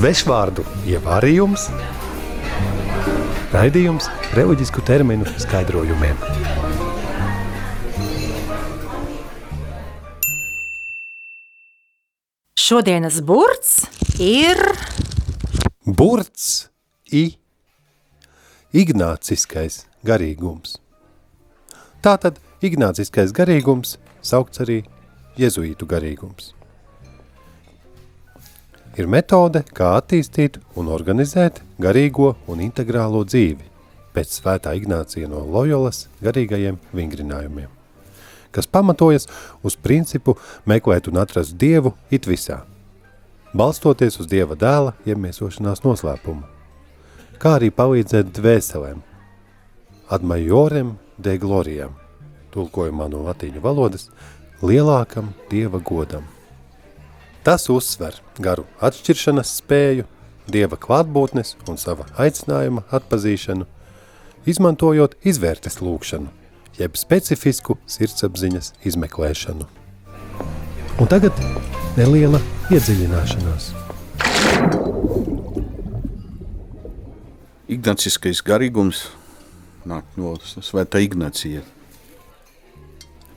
Svešvārdu ievārījums, raidījums reliģisku terminu skaidrojumiem. Šodienas burts ir Burts i Ignāciskais garīgums. Tātad Ignāciskais garīgums saukts arī jezuītu garīgums. Ir metode, kā attīstīt un organizēt garīgo un integrālo dzīvi pēc svētā Ignācija no Lojolas garīgajiem vingrinājumiem, kas pamatojas uz principu meklēt un atrast Dievu it visā, balstoties uz Dieva dēla iemiesošanās noslēpumu, kā arī palīdzēt dvēselēm, ad majorem de gloriam, tulkojumā no latīņu valodas, lielākam Dieva godam. Tas uzsver garu atšķiršanas spēju, Dieva klātbūtnes un sava aicinājuma atpazīšanu, izmantojot izvērtes lūkšanu, jeb specifisku sirdsapziņas izmeklēšanu. Un tagad neliela iedziļināšanās. Ignaciskais garīgums nāk no svētā Ignacija.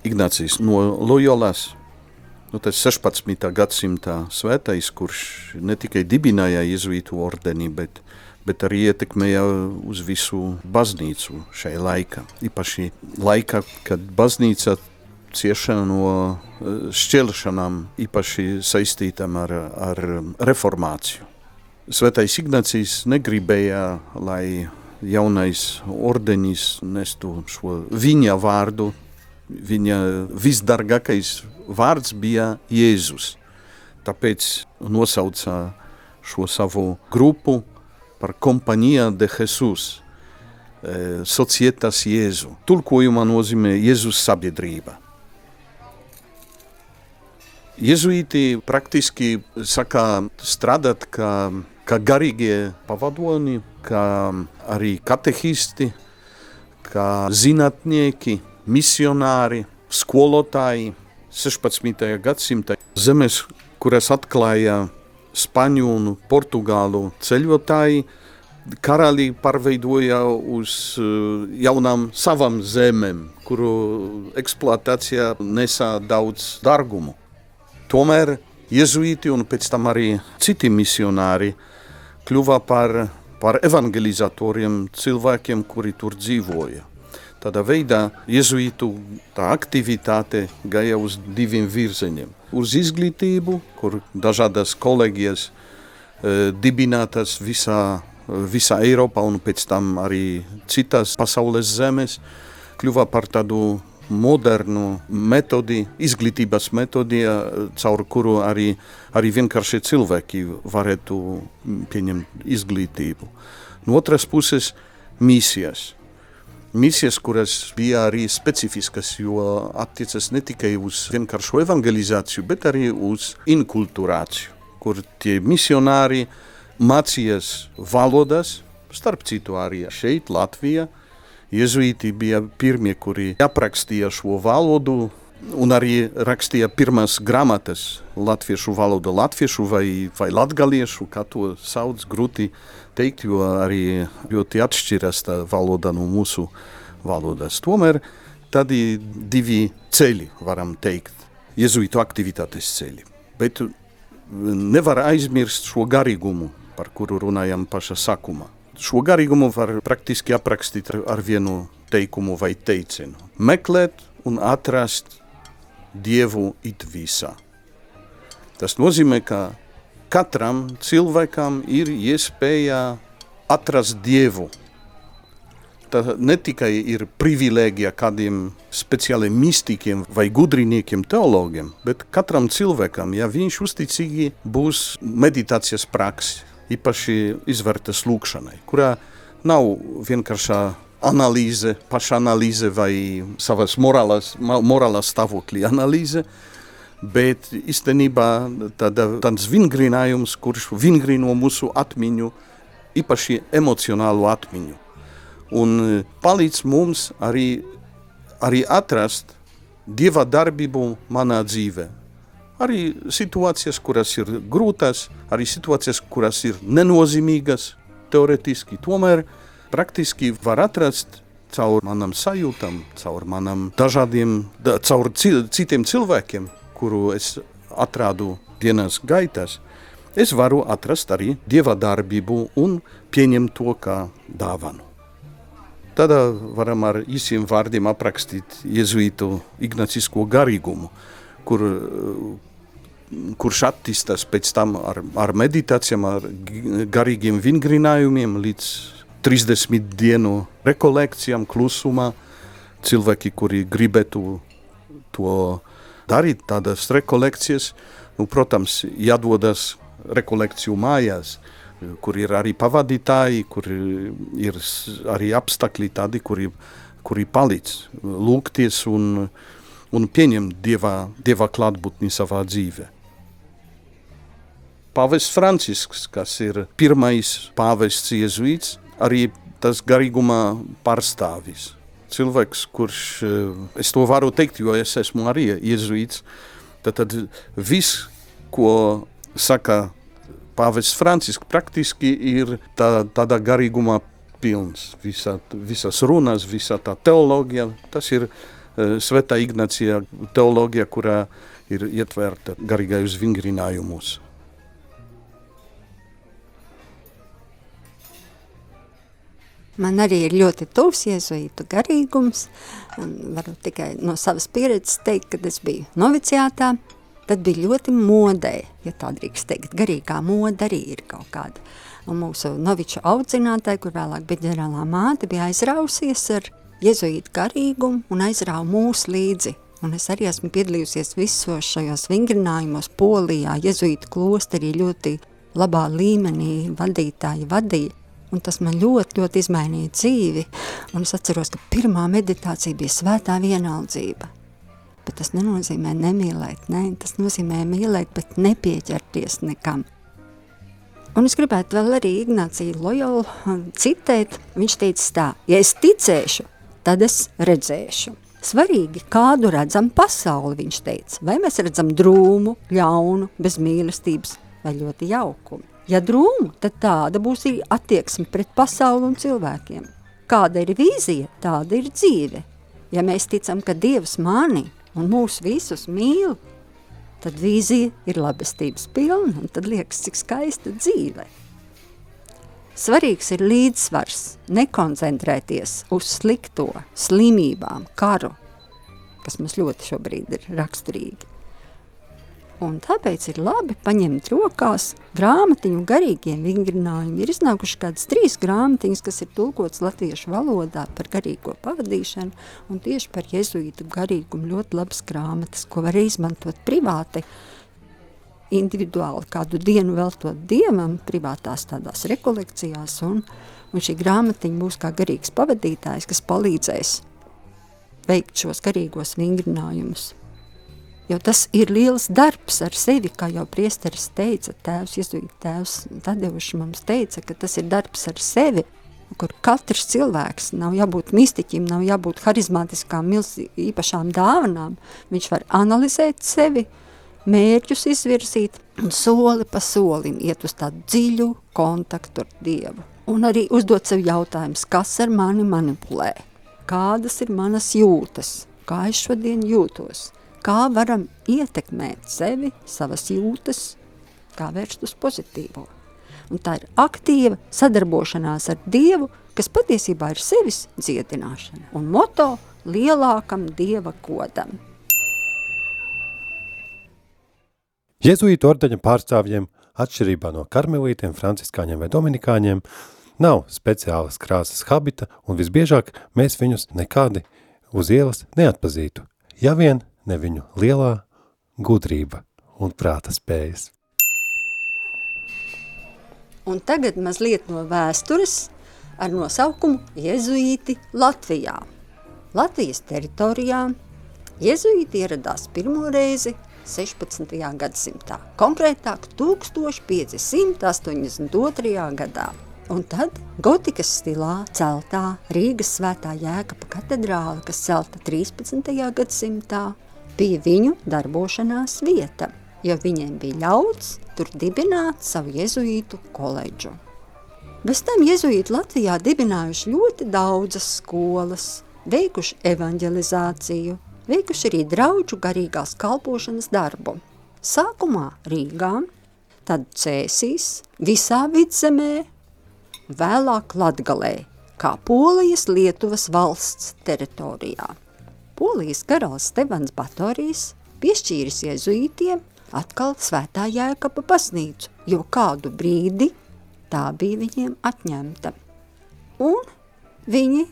Ignācijas no Lojolas, nu, tas 16. gadsimta svētais, kurš ne tikai dibināja jezuītu ordeni, bet, bet arī ietekmēja uz visu baznīcu šai laika. Īpaši laika, kad baznīca cieša no eh, šķelšanām, īpaši saistītam ar, ar reformāciju. Svētais Ignācijas negribēja, lai jaunais ordenis nestu šo viņa vārdu, viņa visdargākais vārds bija Jēzus. Tāpēc nosauca šo savu grupu par Compañía de Jesús, e, Societas Jēzu. Tulkojumā nozīmē Jēzus sabiedrība. Jezuīti praktiski saka strādāt kā, kā garīgie pavadoni, kā arī katehisti, kā zinātnieki, misionāri, skolotāji 16. gadsimta zemes, kuras atklāja Spaņu un Portugālu ceļotāji, karaļi pārveidoja uz jaunām savām zemēm, kuru eksploatācijā nesā daudz dārgumu. Tomēr jezuīti un pēc tam arī citi misionāri kļuva par, par evangelizatoriem cilvēkiem, kuri tur dzīvoja. Tādā veidā jezuītu tā aktivitāte gāja uz diviem virzieniem. Uz izglītību, kur dažādas kolēģijas e, dibinātas visā, visā Eiropā un pēc tam arī citas pasaules zemes, kļuva par tādu modernu metodi, izglītības metodi, caur kuru arī, arī vienkārši cilvēki varētu pieņemt izglītību. No otras puses, misijas – misijas, kuras bija arī specifiskas, jo attiecas ne tikai uz vienkāršo evangelizāciju, bet arī uz inkulturāciju, kur tie misionāri mācījās valodas, starp citu arī šeit, Latvijā. Jezuīti bija pirmie, kuri aprakstīja šo valodu, un arī rakstīja pirmās grāmatas latviešu valoda, latviešu vai, vai latgaliešu, kā to sauc, grūti teikt, jo arī ļoti atšķiras tā valoda no mūsu valodas. Tomēr tādi divi ceļi, varam teikt, jezuītu aktivitātes ceļi. Bet nevar aizmirst šo garīgumu, par kuru runājam paša sākumā. Šo garīgumu var praktiski aprakstīt ar vienu teikumu vai teicienu. Meklēt un atrast Dievu it visā. Tas nozīmē, ka katram cilvēkam ir iespēja atrast Dievu. Tā ne tikai ir privilēģija kādiem speciāliem mistikiem vai gudriniekiem, teologiem, bet katram cilvēkam, ja viņš uzticīgi būs meditācijas praksi, īpaši izvērtas lūkšanai, kurā nav vienkāršā analīze, pašanalīze vai savas morālās, morālās stāvokļa analīze, bet īstenībā tāds vingrinājums, kurš vingrino mūsu atmiņu, īpaši emocionālu atmiņu. Un palīdz mums arī, arī atrast Dieva darbību manā dzīvē. Arī situācijas, kuras ir grūtas, arī situācijas, kuras ir nenozīmīgas, teoretiski, tomēr praktiski var atrast caur manam sajūtam, caur manam dažādiem, da, caur citiem cilvēkiem, kuru es atrādu dienas gaitās, es varu atrast arī dieva darbību un pieņemt to kā dāvanu. Tad varam ar īsiem vārdiem aprakstīt jēzuītu ignacisko garīgumu, kur, kurš attīstās pēc tam ar, ar meditācijām, ar garīgiem vingrinājumiem līdz 30 dienu rekolekcijām klusumā. Cilvēki, kuri gribētu to darīt, tādas rekolekcijas, nu, protams, jādodas rekolekciju mājās, kur ir arī pavadītāji, kur ir arī apstākļi tādi, kuri, kuri palīdz lūgties un, un pieņemt dieva, dieva klātbūtni savā dzīvē. Pāvests Francisks, kas ir pirmais pāvests jēzuīts, arī tas garīgumā pārstāvis. Cilvēks, kurš, es to varu teikt, jo es esmu arī jēzuīts, tad, tad viss, ko saka Pāvests Francisks praktiski ir tā, tādā garīgumā pilns. Visa, visas runas, visa tā teoloģija, tas ir uh, Svētā Ignācija teoloģija, kurā ir ietverta garīgajos vingrinājumus. Man arī ir ļoti tuvs jēzuītu garīgums. Varu tikai no savas pieredzes teikt, kad es biju noviciātā, tad bija ļoti modē, ja tā drīkst teikt, garīgā moda arī ir kaut kāda. Un mūsu noviču audzinātāji, kur vēlāk bija ģenerālā māte, bija aizrausies ar jezuītu garīgumu un aizrāva mūs līdzi. Un es arī esmu piedalījusies visos šajos vingrinājumos Polijā, jezuītu klosterī ļoti labā līmenī vadītāji vadīja. Un tas man ļoti, ļoti izmainīja dzīvi. Un es atceros, ka pirmā meditācija bija svētā vienaldzība bet tas nenozīmē nemīlēt, ne? tas nozīmē mīlēt, bet nepieķerties nekam. Un es gribētu vēl arī Ignāciju Lojolu um, citēt, viņš teica tā, ja es ticēšu, tad es redzēšu. Svarīgi, kādu redzam pasauli, viņš teica, vai mēs redzam drūmu, ļaunu, bez mīlestības vai ļoti jaukumu. Ja drūmu, tad tāda būs arī attieksme pret pasauli un cilvēkiem. Kāda ir vīzija, tāda ir dzīve. Ja mēs ticam, ka Dievs mani un mūs visus mīl, tad vīzija ir labestības pilna, un tad liekas, cik skaista dzīve. Svarīgs ir līdzsvars, nekoncentrēties uz slikto, slimībām, karu, kas mums ļoti šobrīd ir raksturīgi. Un tāpēc ir labi paņemt rokās grāmatiņu garīgiem vingrinājumiem. Ir iznākuši kādas trīs grāmatiņas, kas ir tulkotas latviešu valodā par garīgo pavadīšanu un tieši par jezuītu garīgumu ļoti labas grāmatas, ko var izmantot privāti, individuāli kādu dienu veltot dievam, privātās tādās rekolekcijās un, un šī grāmatiņa būs kā garīgs pavadītājs, kas palīdzēs veikt šos garīgos vingrinājumus. Jo tas ir liels darbs ar sevi, kā jau priesteris teica, tēvs, jezuīt tēvs Tadeuši mums teica, ka tas ir darbs ar sevi, kur katrs cilvēks nav jābūt mistiķim, nav jābūt harizmātiskām īpašām dāvanām. Viņš var analizēt sevi, mērķus izvirzīt un soli pa solim iet uz tādu dziļu kontaktu ar Dievu. Un arī uzdot sev jautājums, kas ar mani manipulē, kādas ir manas jūtas, kā es šodien jūtos – kā varam ietekmēt sevi, savas jūtas, kā vērst uz pozitīvo. Un tā ir aktīva sadarbošanās ar Dievu, kas patiesībā ir sevis dziedināšana un moto lielākam Dieva kodam. Jēzuītu ordeņa pārstāvjiem, atšķirībā no karmelītiem, franciskāņiem vai dominikāņiem, nav speciālas krāsas habita un visbiežāk mēs viņus nekādi uz ielas neatpazītu, ja vien ne viņu lielā gudrība un prāta spējas. Un tagad mazliet no vēstures ar nosaukumu Jezuīti Latvijā. Latvijas teritorijā Jezuīti ieradās pirmo reizi 16. gadsimtā, konkrētāk 1582. gadā. Un tad gotikas stilā celtā Rīgas svētā Jēkaba katedrāle, kas celta 13. gadsimtā, bija viņu darbošanās vieta. jo viņiem bija ļauts tur dibināt savu jezuītu koledžu. Bez tam jezuīti Latvijā dibinājuši ļoti daudzas skolas, veikuši evanģelizāciju, veikuši arī draudžu garīgās kalpošanas darbu. Sākumā Rīgā, tad Cēsīs, visā vidzemē, vēlāk Latgalē, kā Polijas Lietuvas valsts teritorijā. Polijas karalis Stevans Batorijs piešķīris jezuītiem atkal svētā jēkaba baznīcu, jo kādu brīdi tā bija viņiem atņemta. Un viņi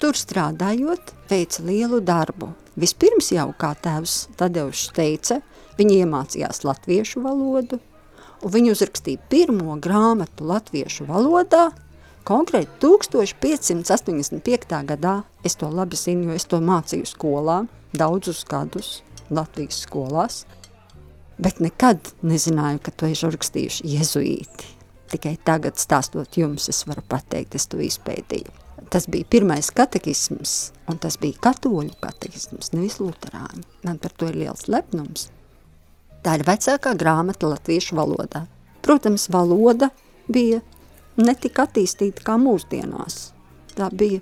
tur strādājot veica lielu darbu. Vispirms jau, kā tēvs Tadeušs teica, viņi iemācījās latviešu valodu, un viņi uzrakstīja pirmo grāmatu latviešu valodā, konkrēti 1585. gadā, es to labi zinu, jo es to mācīju skolā, daudzus gadus Latvijas skolās, bet nekad nezināju, ka to ir rakstījuši jezuīti. Tikai tagad stāstot jums, es varu pateikt, es to izpētīju. Tas bija pirmais katekisms, un tas bija katoļu katekisms, nevis luterāņu. Man par to ir liels lepnums. Tā ir vecākā grāmata latviešu valodā. Protams, valoda bija netik attīstīta kā mūsdienās. Tā bija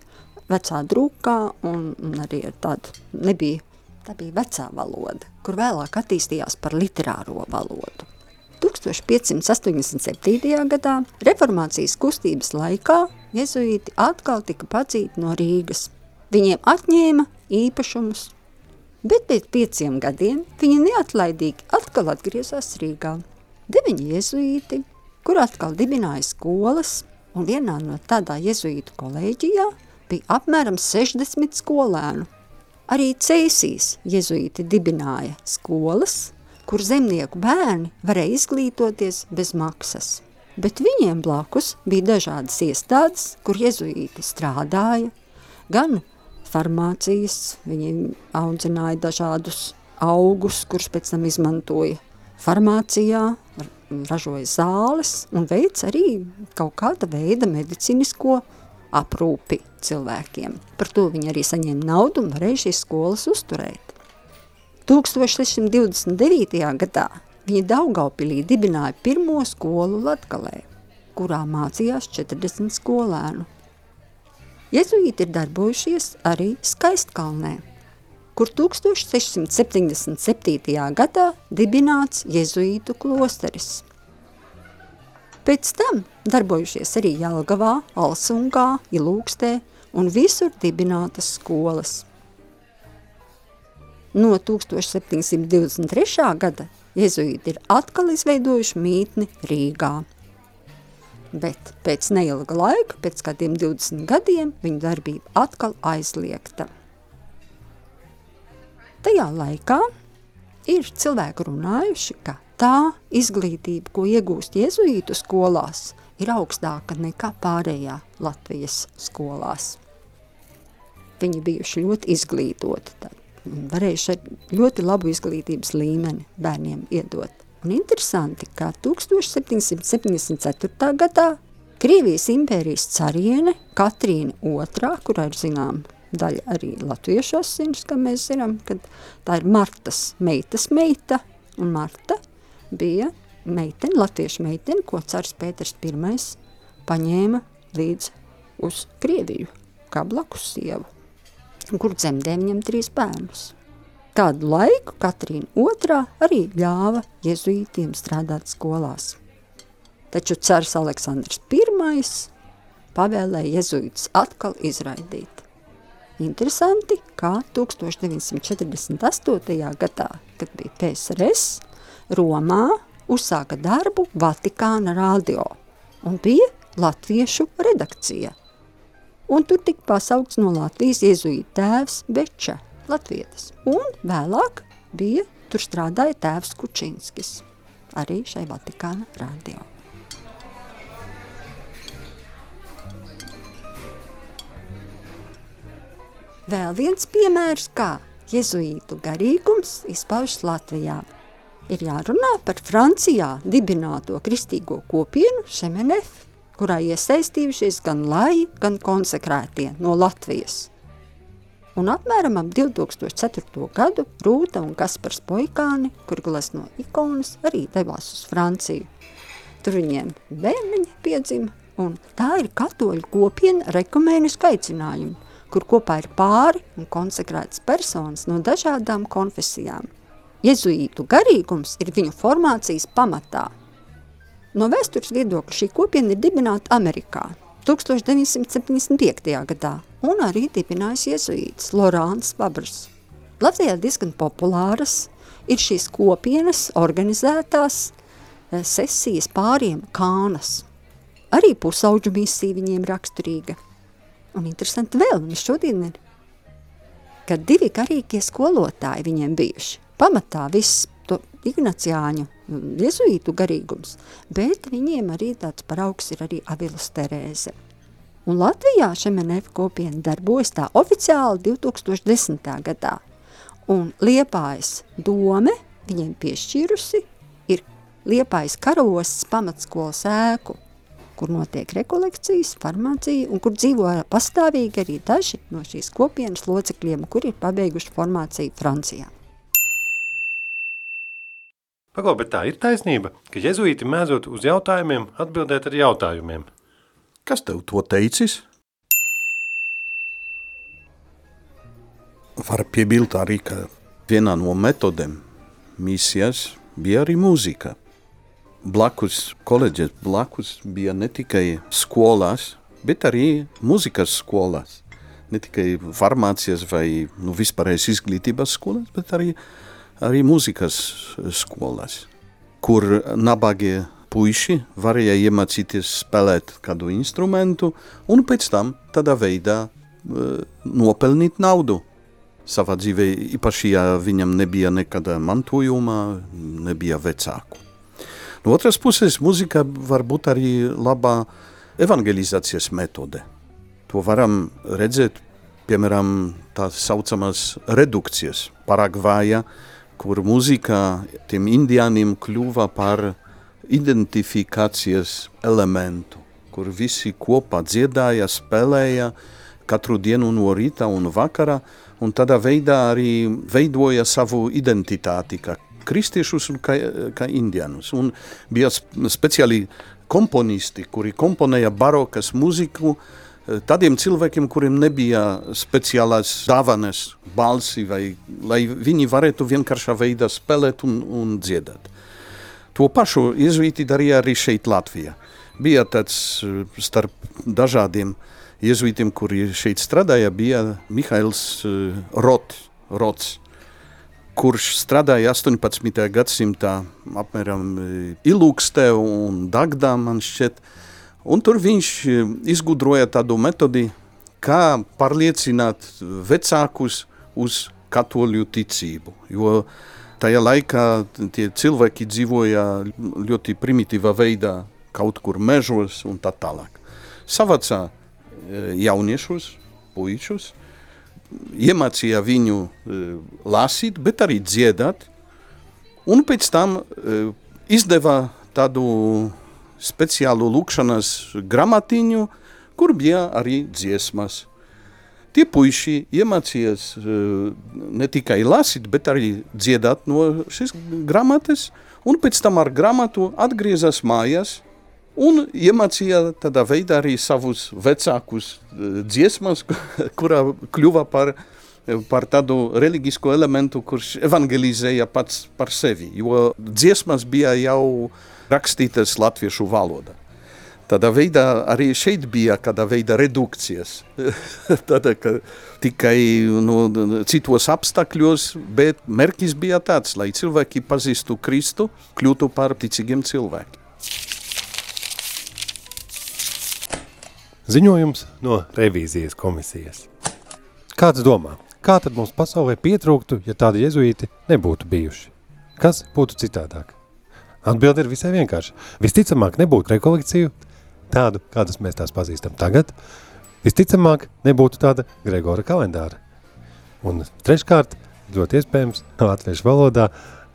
vecā drukā un, un arī ar tādu nebija, tā bija vecā valoda, kur vēlāk attīstījās par literāro valodu. 1587. gadā reformācijas kustības laikā jezuīti atkal tika pacīti no Rīgas. Viņiem atņēma īpašumus, bet pēc pieciem gadiem viņi neatlaidīgi atkal atgriezās Rīgā. Deviņi jezuīti, kur atkal dibināja skolas, un vienā no tādā jezuītu kolēģijā bija apmēram 60 skolēnu. Arī Cēsīs jezuīti dibināja skolas, kur zemnieku bērni varēja izglītoties bez maksas. Bet viņiem blakus bija dažādas iestādes, kur jezuīti strādāja, gan farmācijas, viņi audzināja dažādus augus, kurus pēc tam izmantoja farmācijā, ražoja zāles un veic arī kaut kāda veida medicīnisko aprūpi cilvēkiem. Par to viņi arī saņēma naudu un varēja šīs skolas uzturēt. 1629. gadā viņa Daugaupilī dibināja pirmo skolu Latgalē, kurā mācījās 40 skolēnu. Jezuīti ir darbojušies arī Skaistkalnē, kur 1677. gadā dibināts jezuītu klosteris. Pēc tam darbojušies arī Jelgavā, Alsungā, Ilūkstē un visur dibinātas skolas. No 1723. gada jezuīti ir atkal izveidojuši mītni Rīgā. Bet pēc neilga laika, pēc kādiem 20 gadiem, viņu darbība atkal aizliegta. Tajā laikā ir cilvēki runājuši, ka tā izglītība, ko iegūst jezuītu skolās, ir augstāka nekā pārējā Latvijas skolās. Viņi bijuši ļoti izglītoti, tad varējuši ļoti labu izglītības līmeni bērniem iedot. Un interesanti, ka 1774. gadā Krievijas impērijas cariene Katrīna II, kurā ir zinām daļa arī latviešu asins, kā mēs zinām, kad tā ir Martas meitas meita, un Marta bija meitene, latviešu meitene, ko cars Pēters I paņēma līdz uz Krieviju, kā blakus sievu kur dzemdē viņam trīs bērnus. Kādu laiku Katrīna II arī ļāva jezuītiem strādāt skolās. Taču cars Aleksandrs I pavēlēja jezuītus atkal izraidīt. Interesanti, kā 1948. gadā, kad bija PSRS, Romā uzsāka darbu Vatikāna radio un bija latviešu redakcija – un tur tika pasaukts no Latvijas iezuīta tēvs Beča, latvietis. Un vēlāk bija, tur strādāja tēvs Kučinskis, arī šai Vatikāna radio. Vēl viens piemērs, kā jezuītu garīgums izpaužas Latvijā. Ir jārunā par Francijā dibināto kristīgo kopienu Šemenef kurā iesaistījušies gan lai, gan konsekrētie no Latvijas. Un apmēram ap 2004. gadu Rūta un Kaspars Poikāni, kur glazno ikonas, arī devās uz Franciju. Tur viņiem bērniņi piedzima, un tā ir katoļu kopiena rekomēnisku aicinājumu, kur kopā ir pāri un konsekrētas personas no dažādām konfesijām. Jezuītu garīgums ir viņu formācijas pamatā. No vēstures viedokļa šī kopiena ir dibināta Amerikā 1975. gadā un arī dibinājis jezuīts Lorāns Vabrs. Latvijā diezgan populāras ir šīs kopienas organizētās eh, sesijas pāriem kānas. Arī pusauģu misija viņiem raksturīga. Un interesanti vēl, un šodien ir, ka divi garīgie skolotāji viņiem bijuši pamatā viss to ignaciāņu, jezuītu garīgums, bet viņiem arī tāds paraugs ir arī Avilas Terēze. Un Latvijā šemenef kopiena darbojas tā oficiāli 2010. gadā, un Liepājas dome viņiem piešķīrusi ir Liepājas karostas pamatskolas ēku, kur notiek rekolekcijas, farmācija un kur dzīvo pastāvīgi arī daži no šīs kopienas locekļiem, kuri ir pabeiguši formāciju Francijā. Paglau, bet tā ir taisnība, ka jezuīti mēdzot uz jautājumiem atbildēt ar jautājumiem. Kas tev to teicis? Var piebilst arī, ka vienā no metodēm misijas bija arī mūzika. Blakus koledžas blakus bija ne tikai skolās, bet arī mūzikas skolās. Ne tikai farmācijas vai nu, vispārējais izglītības skolās, bet arī arī mūzikas skolās, kur nabagie puiši varēja iemācīties spēlēt kādu instrumentu un pēc tam tādā veidā uh, nopelnīt naudu savā dzīvē, īpaši, ja viņam nebija nekāda mantojuma, nebija vecāku. No otras puses, muzika var būt arī labā evangelizācijas metode. To varam redzēt, piemēram, tā saucamās redukcijas Paragvāja, uh, kur mūzika tiem indiāniem kļuva par identifikācijas elementu, kur visi kopā dziedāja, spēlēja katru dienu no rīta un vakara, un tādā veidā arī veidoja savu identitāti, kā kristiešus un kā, kā indianus. Un bija speciāli komponisti, kuri komponēja barokas mūziku, uh, tādiem cilvēkiem, kuriem nebija speciālās dāvanas, balsi, vai lai viņi varētu vienkāršā veidā spēlēt un, un dziedāt. To pašu jezuīti darīja arī šeit Latvijā. Bija tāds starp dažādiem jezuītiem, kuri šeit strādāja, bija Mihails Rot, Rots, kurš strādāja 18. gadsimtā apmēram Ilūkstē un Dagdā, man šķiet, Un tur viņš e, izgudroja tādu metodi, kā pārliecināt vecākus uz katoļu ticību. Jo tajā laikā tie cilvēki dzīvoja ļoti primitīvā veidā, kaut kur mežos un tā tālāk. Savacā e, jauniešus, puišus, iemācīja viņu e, lasīt, bet arī dziedāt, un pēc tam izdeva tādu speciālu lūkšanas gramatiņu, kur bija arī dziesmas. Tie puiši iemācījās uh, ne tikai lasīt, bet arī dziedāt no šīs gramatas, un pēc tam ar gramatu atgriezās mājās un iemācīja tādā veidā arī savus vecākus uh, dziesmas, kurā kļuva par, par tādu reliģisko elementu, kurš evangelizēja pats par sevi, jo dziesmas bija jau rakstītas latviešu valodā. Tādā veidā arī šeit bija kāda veida redukcijas. Tāda, ka tikai no, citos apstākļos, bet mērķis bija tāds, lai cilvēki pazīstu Kristu, kļūtu par ticīgiem cilvēkiem. Ziņojums no revīzijas komisijas. Kāds domā, kā tad mums pasaulē pietrūktu, ja tādi jezuīti nebūtu bijuši? Kas būtu citādāk? Atbilde ir visai vienkārša. Visticamāk, nebūtu rekolekciju tādu, kādas mēs tās pazīstam tagad. Visticamāk, nebūtu tāda Gregora kalendāra. Un treškārt, ļoti iespējams, latviešu valodā,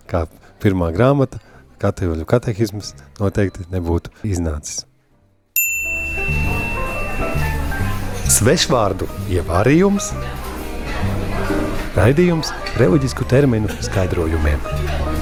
kā pirmā grāmata, katoļu katehisms noteikti nebūtu iznācis. svešvārdu ievārījums, raidījums reliģisku terminu skaidrojumiem.